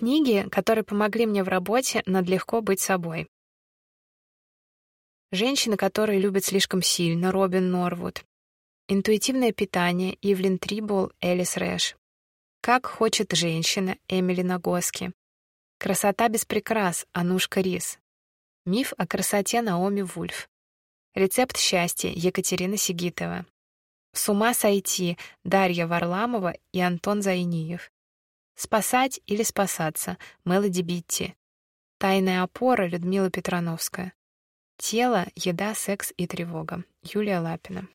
Книги, которые помогли мне в работе над легко быть собой. Женщины, которые любят слишком сильно, Робин Норвуд. Интуитивное питание, Ивлин Трибол, Элис Рэш. Как хочет женщина, Эмили Нагоски. Красота без прикрас, Анушка Рис. Миф о красоте Наоми Вульф. Рецепт счастья, Екатерина Сигитова. С ума сойти, Дарья Варламова и Антон Зайниев. Спасать или спасаться, Мелоди Битти. Тайная опора, Людмила Петрановская. Тело, еда, секс и тревога. Юлия Лапина.